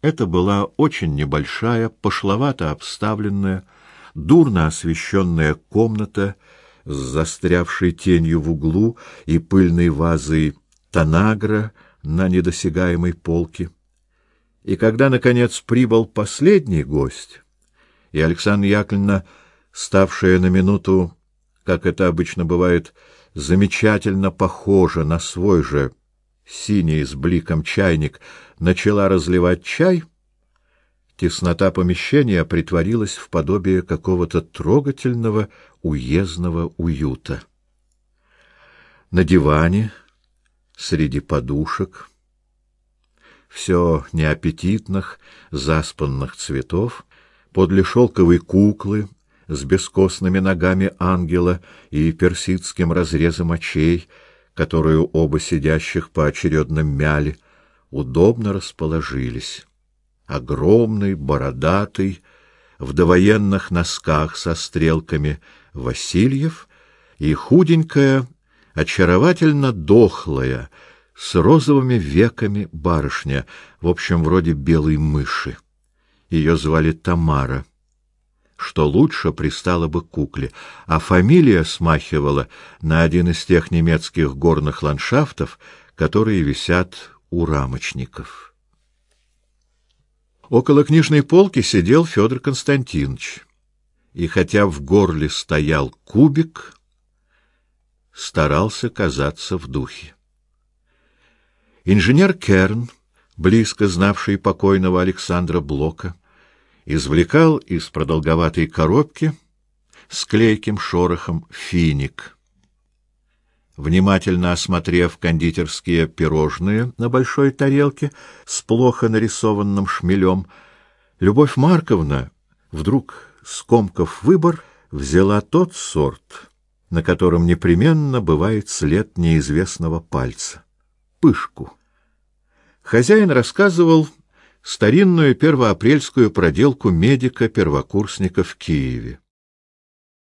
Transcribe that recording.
Это была очень небольшая, пошловато обставленная, дурно освещенная комната с застрявшей тенью в углу и пыльной вазой танагра на недосягаемой полке. И когда, наконец, прибыл последний гость, и Александра Яковлевна, ставшая на минуту, как это обычно бывает, замечательно похожа на свой же синий с бликом чайник, начала разливать чай, теснота помещения притворилась в подобие какого-то трогательного уездного уюта. На диване, среди подушек, все неаппетитных, заспанных цветов, подле шелковой куклы с бескостными ногами ангела и персидским разрезом очей, которую оба сидящих поочередно мяли, удобно расположились. Огромный, бородатый, в довоенных носках со стрелками Васильев и худенькая, очаровательно дохлая, с розовыми веками барышня, в общем, вроде белой мыши. Ее звали Тамара, что лучше пристало бы кукле, а фамилия смахивала на один из тех немецких горных ландшафтов, которые висят у рамочников. Около книжной полки сидел Федор Константинович, и хотя в горле стоял кубик, старался казаться в духе. Инженер Керн, близко знавший покойного Александра Блока, извлекал из продолговатой коробки с клейким шорохом финик — внимательно осмотрев кондитерские пирожные на большой тарелке с плохо нарисованным шмелем, Любовь Марковна, вдруг скомкав выбор, взяла тот сорт, на котором непременно бывает след неизвестного пальца — пышку. Хозяин рассказывал старинную первоапрельскую проделку медика-первокурсника в Киеве.